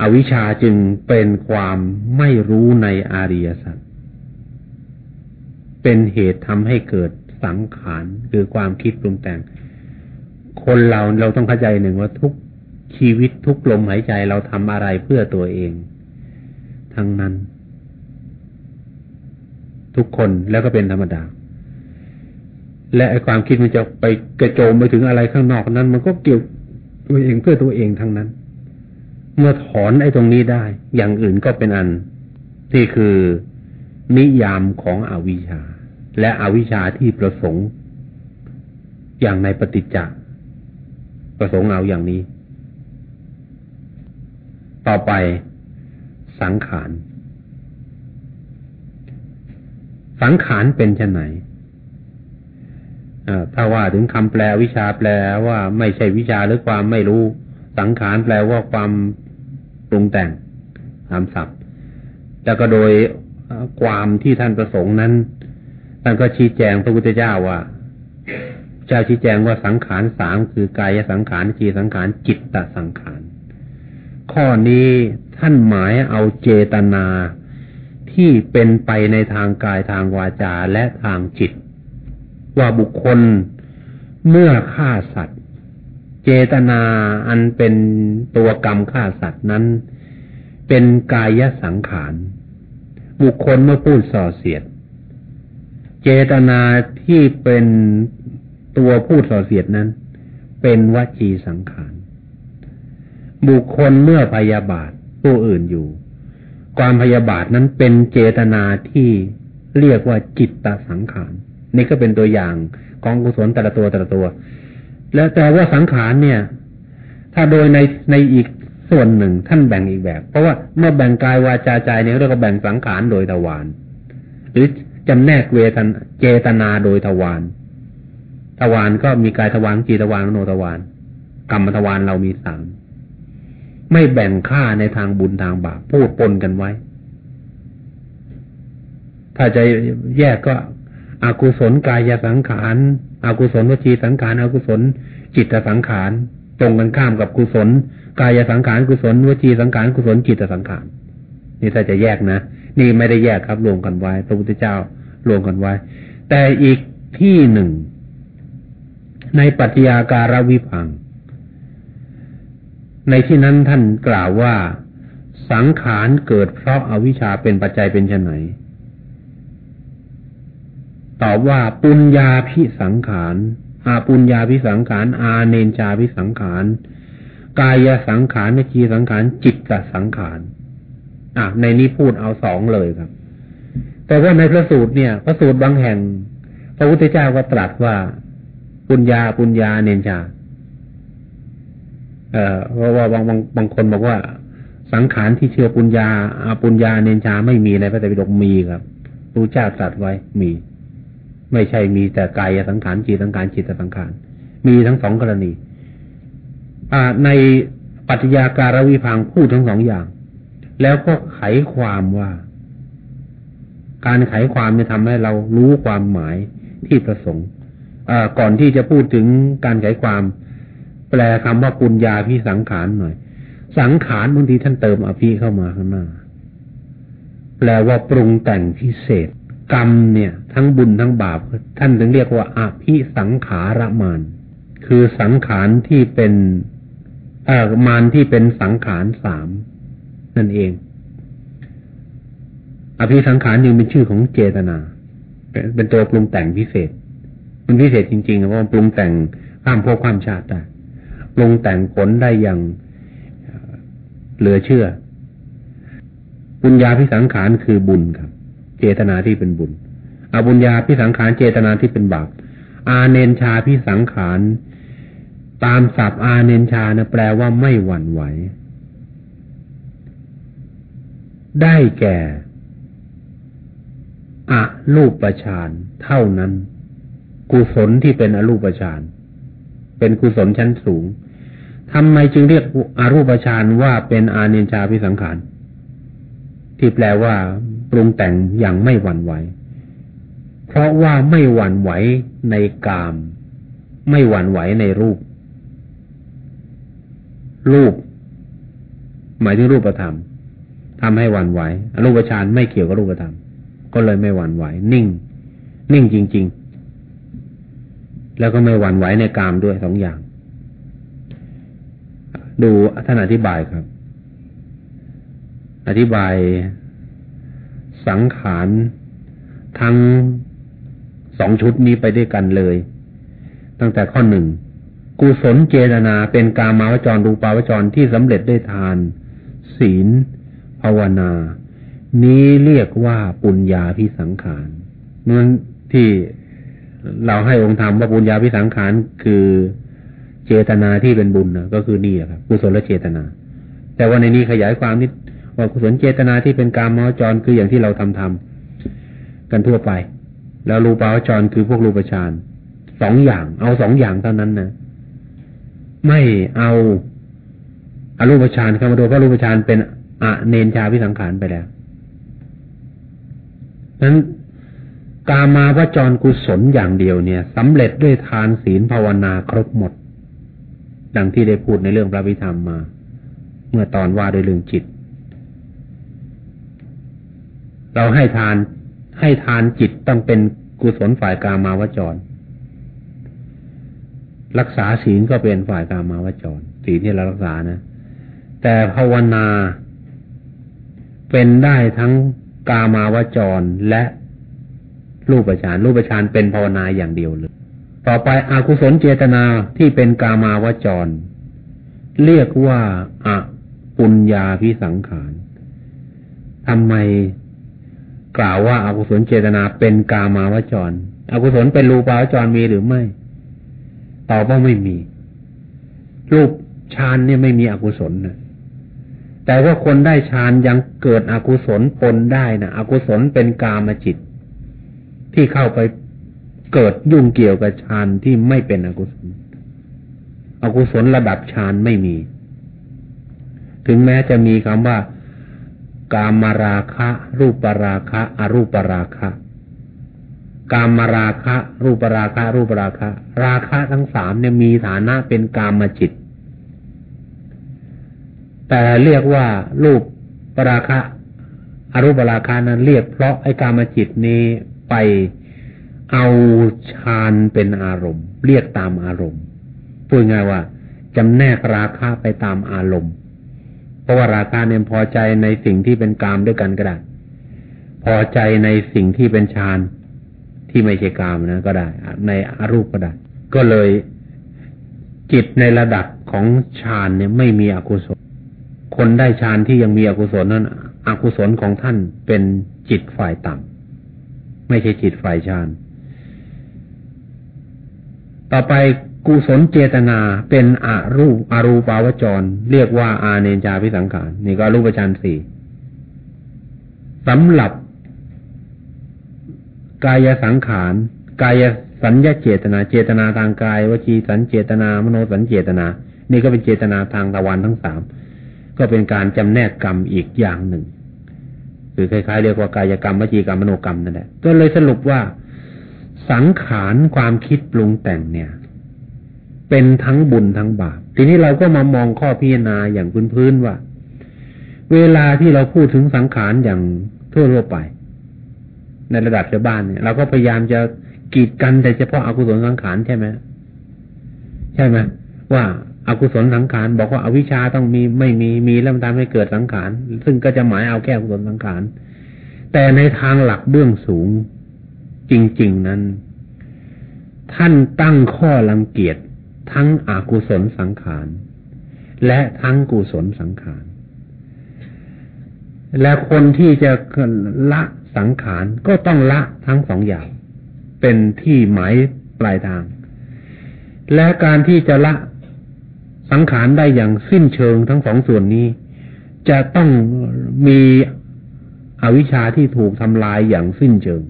อวิชชาจึงเป็นความไม่รู้ในอริยสัจเป็นเหตุทำให้เกิดสังขารคือความคิดปรุงแต่ง คนเราเราต้องเข้าใจหนึ่งว่าทุกชีวิตทุกลมหายใจเราทำอะไรเพื่อตัวเอง ทั้งนั้น ทุกคนแล้วก็เป็นธรรมดา และไอความคิดมันจะไปกระโจมไปถึงอะไรข้างนอกนั้น มันก็เกี่ยวตัวเองเพื่อตัวเองทั้งนั้น เมื่อถอนไอ้ตรงนี้ได้ อย่างอื่นก็เป็นอันที่คือนิยามของอวิชชา และอวิชชาที่ประสงค์ อย่างในปฏิจจ์ประสงค์เอาอย่างนี้ ต่อไปสังขาร สังขารเป็นชนไหนถ้าว่าถึงคำแปลวิชาแปลว่าไม่ใช่วิชาหรือความไม่รู้ สังขารแปลว่าความปรุงแต่งตามศัพท์แล้วก็โดยความที่ท่านประสงค์นั้นท่านก็ชี้แจงพระพุทธเจ้าว่าเจ้าชี้แจงว่าสังขารสามคือกายสังขารจีสังขารจิตตสังขาร ข้อนี้ท่านหมายเอาเจตนา ที่เป็นไปในทางกายทางวาจาและทางจิต ว่าบุคคลเมื่อฆ่าสัตว์ เจตนาอันเป็นตัวกรรมฆ่าสัตว์นั้น เป็นกายสังขาร บุคคลเมื่อพูดส่อเสียด เจตนาที่เป็นตัวพูดส่อเสียดนั้น เป็นวจีสังขาร บุคคลเมื่อพยาบาทผู้อื่นอยู่ ความพยาบาทนั้นเป็นเจตนาที่เรียกว่าจิตตสังขาร นี่ก็เป็นตัวอย่างของกุศลแต่ละตัวแต่ละตัว แล้วแต่ว่าสังขารเนี่ย ถ้าโดยในในอีกส่วนหนึ่งท่านแบ่งอีกแบบ เพราะว่าเมื่อแบ่งกายวาจาใจเนี่ยเรียกว่าแบ่งสังขารโดยทวารหรือจำแนกเวทนเจตนาโดยทวารทวารก็มีกายทวารจีทวารโนทวารกรรมทวารเรามีสาม ไม่แบ่งค่าในทางบุญทางบาปพูดปนกันไว้ ถ้าจะแยกก็อกุศลกายสังขารอากุศลวจีสังขารอากุศล จิตสังขารตรงกันข้ามกับกุศล กายสังขารกุศลวจีสังขารกุศลจิตสังขารนี่ถ้าจะแยกนะนี่ไม่ได้แยกครับรวมกันไว้ พระพุทธเจ้ารวมกันไว้ แต่อีกที่หนึ่ง ในปัจจยาการวิพัง ในที่นั้นท่านกล่าวว่าสังขารเกิดเพราะอาวิชชาเป็นปัจจัยเป็นไนตอบว่าปุญญาพิสังขารอาปุญญาพิสังขาร อาเนนจาพิสังขาร กายสังขารวิจีสังขาร จิตตสังขาร อะ ในนี้พูดเอาสองเลยครับ แต่ว่าในพระสูตรเนี่ย พระสูตรบางแห่ง พระพุทธเจ้าก็ตรัสว่า ปุญญาปุญญาเนนจา เอ่อเพราะว่าบางบางบางคนบอกว่า สังขารที่เชื่อปุญญาอาปุญญาเนญชาไม่มีในพระไตรปิฎกมีครับรู้เจ้าตรัสไว้มี ไม่ใช่มีแต่กายสังขารจิตสังขารจิตสังขารมีทั้งสองกรณี อ่าในปัจจยาการวิพังพูดทั้งสองอย่าง แล้วก็ไขความว่า การไขความจะทำให้เรารู้ความหมายที่ประสงค์ก่อนที่จะพูดถึงการไขความ แปลคำว่าปุญญาพิสังขารหน่อย สังขารบางทีท่านเติมอภิเข้ามาข้างหน้า แปลว่าปรุงแต่งพิเศษ กรรมเนี่ย ทั้งบุญทั้งบาป ท่านถึงเรียกว่าอภิสังขารมาน คือสังขารที่เป็นเอ่อมานที่เป็นสังขารสามนั่นเอง อภิสังขารยังเป็นชื่อของเจตนา เป็นตัวปรุงแต่งพิเศษ มันพิเศษจริงๆเพราะมันปรุงแต่งข้ามภพข้ามชาติได้ ปรุงแต่งผลได้อย่างเหลือเชื่อ บุญญาพิสังขารคือบุญครับ เจตนาที่เป็นบุญอาบุญญาพิสังขารเจตนาที่เป็นบาปอาเนนชาพิสังขารตามศัพท์อาเนนชานะแปลว่าไม่หวั่นไหว ได้แก่อะรูปประชานเท่านั้น กุศลที่เป็นอรูปประชานเป็นกุศลชั้นสูง ทำไมจึงเรียกอารูปฌานว่าเป็นอาเนชาพิสังขาร ที่แปลว่า ปรุงแต่งอย่างไม่หวั่นไหว เพราะว่าไม่หวั่นไหวในกาม ไม่หวั่นไหวในรูป รูป หมายถึงรูปธรรมทำให้หวั่นไหวอรูปฌานไม่เกี่ยวกับรูปธรรม ก็เลยไม่หวั่นไหว นิ่ง นิ่งจริง ๆ แล้วก็ไม่หวั่นไหวในกามด้วยสองอย่าง ดูท่านอธิบายครับ อธิบายสังขารทั้งสองชุดนี้ไปด้วยกันเลย ตั้งแต่ข้อหนึ่งกุศลเจตนาเป็นกามาวจรรูปาวจรที่สำเร็จได้ทาน ศีล ภาวนา นี้เรียกว่าปุญญาพิสังขารนั่นที่เราให้องค์ธรรมว่าปุญญาพิสังขารคือ เจตนาที่เป็นบุญนะก็คือนี่ครับกุศลเจตนา แต่ว่าในนี้ขยายความนิดว่ากุศลเจตนาที่เป็นการมอจรคืออย่างที่เราทำทำกันทั่วไป แล้วรูปาวจรคือพวกรูปฌานสองอย่าง เอาสองอย่างเท่านั้นนะไม่เอาอารูปฌานเข้ามาดูเพราะรูปฌานเป็นอะเนนชาพิสังขารไปแล้วนั้นกามาวจรกุศลอย่างเดียวเนี่ยสำเร็จด้วยทานศีลภาวนาครบหมด ดังที่ได้พูดในเรื่องพระวิธรรมมา เมื่อตอนว่าโดยเรื่องจิต เราให้ทานให้ทานจิตต้องเป็นกุศลฝ่ายกามาวจร รักษาศีลก็เป็นฝ่ายกามาวจรศีลที่เรารักษานะ แต่ภาวนาเป็นได้ทั้งกามาวจรและรูปฌานรูปฌานเป็นภาวนาอย่างเดียวเลย ต่อไปอกุศลเจตนาที่เป็นกามาวจร เรียกว่าอะปุญญาพิสังขารทำไมกล่าวว่าอากุศลเจตนาเป็นกามาวจรอกุศลเป็นรูปาวจรมีหรือไม่ตอบว่าไม่มี รูปฌานเนี่ยไม่มีอกุศลนะแต่ว่าคนได้ฌานยังเกิดอกุศลปนได้นะอกุศลเป็นกามจิต ที่เข้าไป เกิดยุ่งเกี่ยวกับฌานที่ไม่เป็นอกุศล อกุศลระดับฌานไม่มี ถึงแม้จะมีคำว่า กามราคะ รูปราคะ อรูปราคะ กามราคะ รูปราคะ รูปราคะ ราคะทั้งสามเนี่ยมีฐานะเป็นกามจิต แต่เรียกว่ารูปปราคะ อรูปราคะนั้นเรียกเพราะไอ้กามจิตนี้ไป เอาฌานเป็นอารมณ์ เรียกตามอารมณ์พูดง่ายว่าจำแนกราคะไปตามอารมณ์ เพราะว่าราคะเนี่ยพอใจในสิ่งที่เป็นกามด้วยกันก็ได้ พอใจในสิ่งที่เป็นฌานที่ไม่ใช่กามนะก็ได้ ในอรูปก็ได้ ก็เลยจิตในระดับของฌานเนี่ยไม่มีอกุศล คนได้ฌานที่ยังมีอกุศลนั้นอกุศลของท่านเป็นจิตฝ่ายต่ำไม่ใช่จิตฝ่ายฌาน ต่อไปกุศลเจตนาเป็นอรูปอรูปาวจร เรียกว่าอาเนจาพิสังขารนี่ก็รูปฌานสี่สำหรับ กายสังขารกายสัญญาเจตนาเจตนาทางกายวจีสัญเจตนามโนสัญเจตนา นี่ก็เป็นเจตนาทางตะวันทั้งสามก็เป็นการจำแนกกรรมอีกอย่างหนึ่ง คือคล้ายๆเรียกว่ากายกรรมวจีกรรมมโนกรรมนั่นแหละก็เลยสรุปว่า สังขารความคิดปรุงแต่งเนี่ย เป็นทั้งบุญทั้งบาป ทีนี้เราก็มามองข้อพิจารณาอย่างพื้นๆว่า เวลาที่เราพูดถึงสังขารอย่างทั่วๆไป ในระดับชาวบ้านเนี่ย เราก็พยายามจะกีดกันแต่เฉพาะอากุศลสังขารใช่ไหมใช่ไหมว่าอากุศลสังขารบอกว่าอาวิชชาต้องมีไม่มีมีแล้วมันทำให้เกิดสังขาร ซึ่งก็จะหมายเอาแค่อกุศลสังขารแต่ในทางหลักเบื้องสูง จริง ๆนั้น ท่านตั้งข้อลังเกียจทั้งอกุศลสังขาร และทั้งกุศลสังขาร และคนที่จะละสังขารก็ต้องละทั้งสองอย่าง เป็นที่หมายปลายทาง และการที่จะละสังขารได้อย่างสิ้นเชิงทั้งสองส่วนนี้ จะต้องมีอวิชชาที่ถูกทำลายอย่างสิ้นเชิง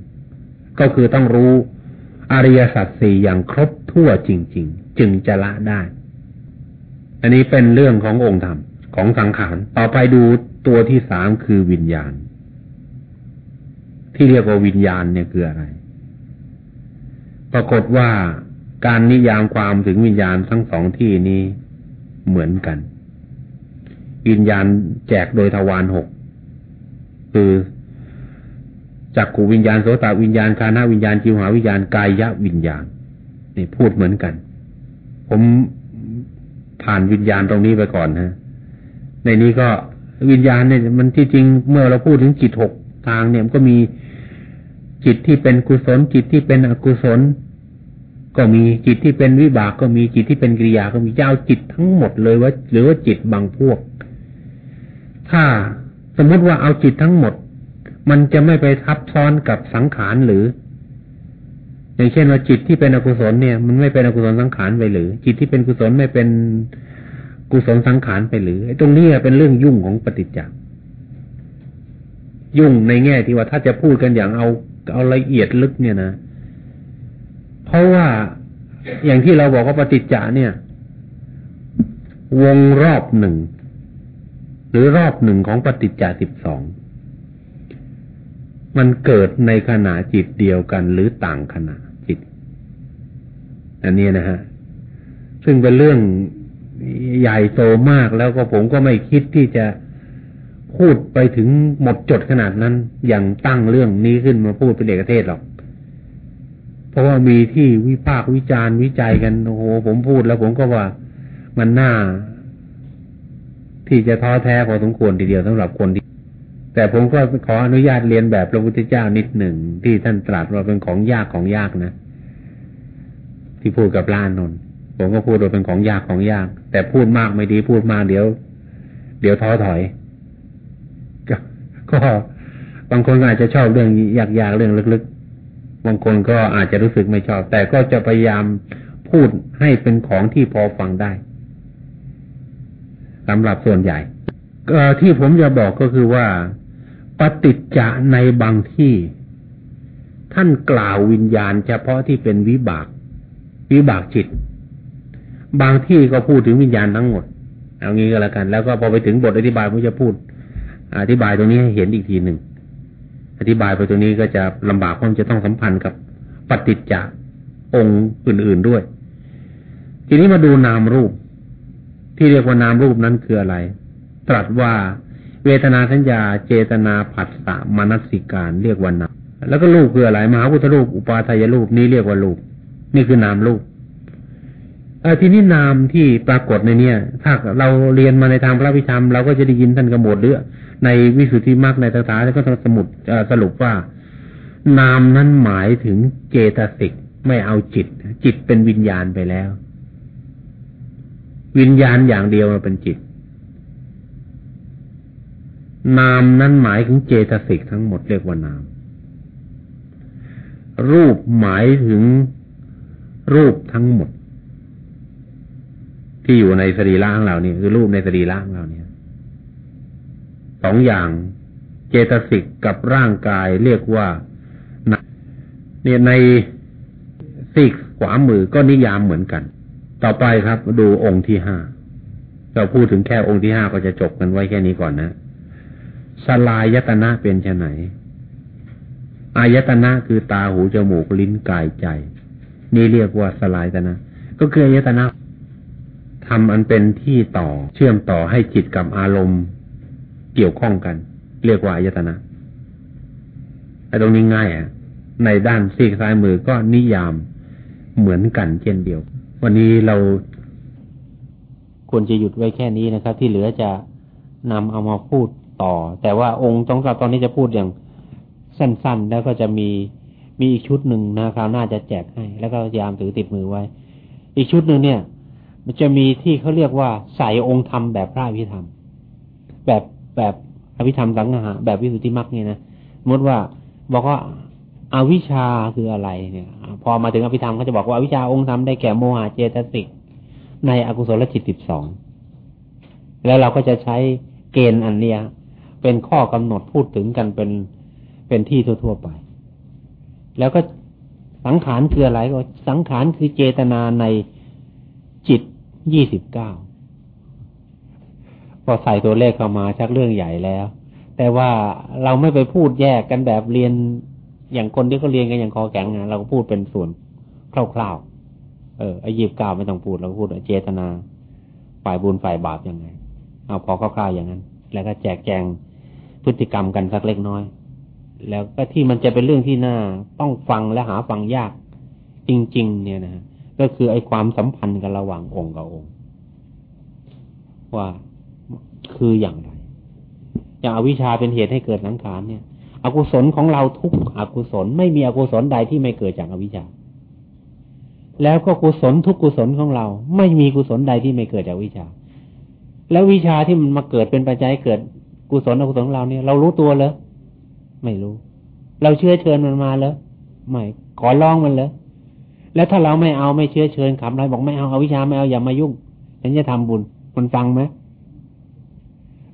ก็คือต้องรู้อริยสัจสี่อย่างครบทั่วจริง ๆ จึงจะละได้ อันนี้เป็นเรื่องขององค์ธรรมของสังขาร ต่อไปดูตัวที่สามคือวิญญาณ ที่เรียกว่าวิญญาณเนี่ยคืออะไร ปรากฏว่าการนิยามความถึงวิญญาณทั้งสองที่นี้เหมือนกัน วิญญาณแจกโดยทวารหกคือ จักขูวิญญาณโสตวิญญาณคานาวิญญาณจิวหาวิญญาณกายะวิญญาณนี่พูดเหมือนกัน ผมผ่านวิญญาณตรงนี้ไปก่อนนะในนี้ก็วิญญาณเนี่ย มันที่จริงเมื่อเราพูดถึงจิตหกทางเนี่ยมันก็มีจิตที่เป็นกุศล จิตที่เป็นอกุศล ก็มีจิตที่เป็นวิบากก็มีจิตที่เป็นกิริยาก็มีเจ้าจิตทั้งหมดเลยว่า หรือว่าจิตบางพวก ถ้าสมมติว่าเอาจิตทั้งหมด มันจะไม่ไปทับซ้อนกับสังขารหรือ อย่างเช่นว่าจิตที่เป็นอกุศลเนี่ย มันไม่เป็นอกุศลสังขารไปหรือ จิตที่เป็นกุศลไม่เป็นกุศลสังขารไปหรือไอ้ตรงนี้เป็นเรื่องยุ่งของปฏิจจ์ยุ่งในแง่ที่ว่าถ้าจะพูดกันอย่างเอาเอาละเอียดลึกเนี่ยนะเพราะว่าอย่างที่เราบอกว่าปฏิจจ์เนี่ย วงรอบหนึ่งหรือรอบหนึ่งของปฏิจจ์สิบสอง มันเกิดในขณะจิตเดียวกันหรือต่างขณะจิต อันนี้นะฮะ ซึ่งเป็นเรื่องใหญ่โตมากแล้วก็ผมก็ไม่คิดที่จะพูดไปถึงหมดจดขนาดนั้น อย่างตั้งเรื่องนี้ขึ้นมาพูดเป็นเอกเทศหรอก เพราะว่ามีที่วิพากษ์วิจารณ์วิจัยกันโอ้โหผมพูดแล้วผมก็ว่ามันน่า ที่จะท้อแท้พอสมควรทีเดียวสำหรับคนที่ แต่ผมก็ขออนุญาตเรียนแบบพระพุทธเจ้านิดหนึ่งที่ท่านตรัสว่าเป็นของยากของยากนะ ที่พูดกับล้านนนผมก็พูดว่าเป็นของยากของยาก แต่พูดมากไม่ดีพูดมากเดี๋ยว เดี๋ยวท้อถอย ก็บางคนอาจจะชอบเรื่องยากๆเรื่องลึกๆบางคนก็อาจจะรู้สึกไม่ชอบ แต่ก็จะพยายามพูดให้เป็นของที่พอฟังได้สำหรับส่วนใหญ่ที่ผมจะบอกก็คือว่า ปฏิจจะในบางที่ ท่านกล่าววิญญาณเฉพาะที่เป็นวิบาก วิบากจิต บางที่ก็พูดถึงวิญญาณทั้งหมด เอางี้ก็แล้วกัน แล้วก็พอไปถึงบทอธิบายผมจะพูด อธิบายตรงนี้ให้เห็นอีกทีหนึ่งอธิบายไปตรงนี้ก็จะลำบากเพราะจะต้องสัมพันธ์กับปฏิจจะองค์อื่นๆด้วย ทีนี้มาดูนามรูป ที่เรียกว่านามรูปนั้นคืออะไร ตรัสว่า เวทนาสัญญา เจตนาผัสสะมนสิการเรียกว่านามแล้วก็รูปคืออะไรมหาพุทธรูป อุปาทายรูปนี้เรียกว่ารูป นี่คือนามรูปทีนี้นามที่ปรากฏในเนี้ยถ้าเราเรียนมาในทางพระวิธรรมเราก็จะได้ยินท่านกระโมดเรือในวิสุทธิมรรคในตถาแล้วก็สมุดสรุปว่า นามนั้นหมายถึงเจตสิกไม่เอาจิต จิตเป็นวิญญาณไปแล้ว วิญญาณอย่างเดียวเป็นจิต นามนั้นหมายถึงเจตสิกทั้งหมดเรียกว่านาม รูปหมายถึงรูปทั้งหมด ที่อยู่ในสรีร่างเรานี่คือรูปในสรีร่างเราเนี่ยสองอย่างเจตสิกกับร่างกายเรียกว่าเนี่ยในซีกขวามือก็นิยามเหมือนกัน ต่อไปครับ ดูองค์ที่ห้าเราพูดถึงแค่องค์ที่ห้าก็จะจบกันไว้แค่นี้ก่อนนะ สลายยตนะเป็นไนอายตนะคือตาหูจมูกลิ้นกายใจ นี่เรียกว่าสลายตนะ ก็คืออายตนะทำอันเป็นที่ต่อเชื่อมต่อให้จิตกับอารมณ์เกี่ยวข้องกัน เรียกว่าอายตนะไอ้ตรงนี้ง่ายอะ ในด้านซีกซ้ายมือก็นิยามเหมือนกันเช่นเดียว วันนี้เราควรจะหยุดไว้แค่นี้นะครับ ที่เหลือจะนำเอามาพูด ต่อ แต่ว่าองค์ตรงกับตอนนี้จะพูดอย่างสั้น ๆ แล้วก็จะมีมีอีกชุดหนึ่งนะคราวหน้าจะแจกให้ แล้วก็ยามถือติดมือไว้ อีกชุดหนึ่งเนี่ย มันจะมีที่เขาเรียกว่าใส่องค์ธรรมแบบพระพิธรรม แบบแบบอภิธรรมสังหาแบบวิสุทธิมรรคเนี่ยนะสมมติว่าบอกว่าอาวิชาคืออะไรเนี่ย พอมาถึงอภิธรรมเขาจะบอกว่าอวิชาองค์ธรรมได้แก่โมหะเจตสิกในอกุศลจิตสิบสองแล้วเราก็จะใช้เกณฑ์อันเนี้ย เป็นข้อกำหนดพูดถึงกันเป็นเป็นที่ทั่วๆไป แล้วก็สังขารคืออะไรก็สังขารคือเจตนาในจิตยี่สิบเก้าพอใส่ตัวเลขเข้ามาชักเรื่องใหญ่แล้ว แต่ว่าเราไม่ไปพูดแยกกันแบบเรียนอย่างคนที่เขาเรียนกันอย่างคอแข็งนะเราก็พูดเป็นส่วนคร่าวๆ เออไอ้ยีบเก้าไม่ต้องพูดเราพูดเจตนาฝ่ายบุญฝ่ายบาปยังไง เอาพอคร่าวๆอย่างนั้น แล้วก็แจกแจง พฤติกรรมกันสักเล็กน้อย แล้วก็ที่มันจะเป็นเรื่องที่น่าต้องฟังและหาฟังยากจริง ๆ เนี่ยนะก็คือไอ้ความสัมพันธ์กันระหว่างองค์กับองค์ ว่าคืออย่างไร อย่างอวิชชาเป็นเหตุให้เกิดสังขารเนี่ย อกุศลของเราทุกอกุศลไม่มีอกุศลใดที่ไม่เกิดจากอวิชชา แล้วก็กุศลทุกกุศลของเรา ไม่มีกุศลใดที่ไม่เกิดจากวิชา แล้ววิชาที่มันมาเกิดเป็นปัจจัยเกิด กุศลอกุศลของเราเนี่ยเรารู้ตัวเลยไม่รู้ เราเชื่อเชิญมันมาเลยไม่ขอร้องมันเลยแล้วถ้าเราไม่เอาไม่เชื่อเชิญคำอะไรบอกไม่เอาเอาวิชาไม่เอาอย่ามายุ่งฉันจะทำบุญมันฟังไหม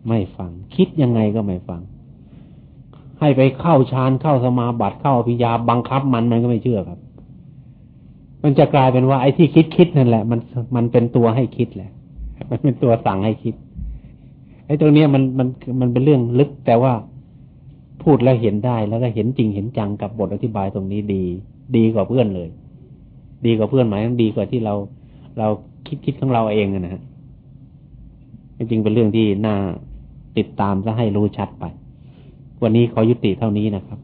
ไม่ฟัง คิดยังไงก็ไม่ฟัง ให้ไปเข้าฌานเข้าสมาบัติเข้าอภิญาบังคับมันมันก็ไม่เชื่อครับ มันจะกลายเป็นว่าไอ้ที่คิดคิดนั่นแหละ มันมันเป็นตัวให้คิดแหละ มันเป็นตัวสั่งให้คิด ไอ้ตรงนี้มันมันมันเป็นเรื่องลึกแต่ว่าพูดแล้วเห็นได้แล้วก็เห็นจริงเห็นจังกับบทอธิบายตรงนี้ดี ดีกว่าเพื่อนเลย ดีกว่าเพื่อนหมายถึงดีกว่าที่เราเราคิดคิดของเราเองนะฮะจริงเป็นเรื่องที่น่าติดตามจะให้รู้ชัดไป วันนี้ขอยุติเท่านี้นะครับ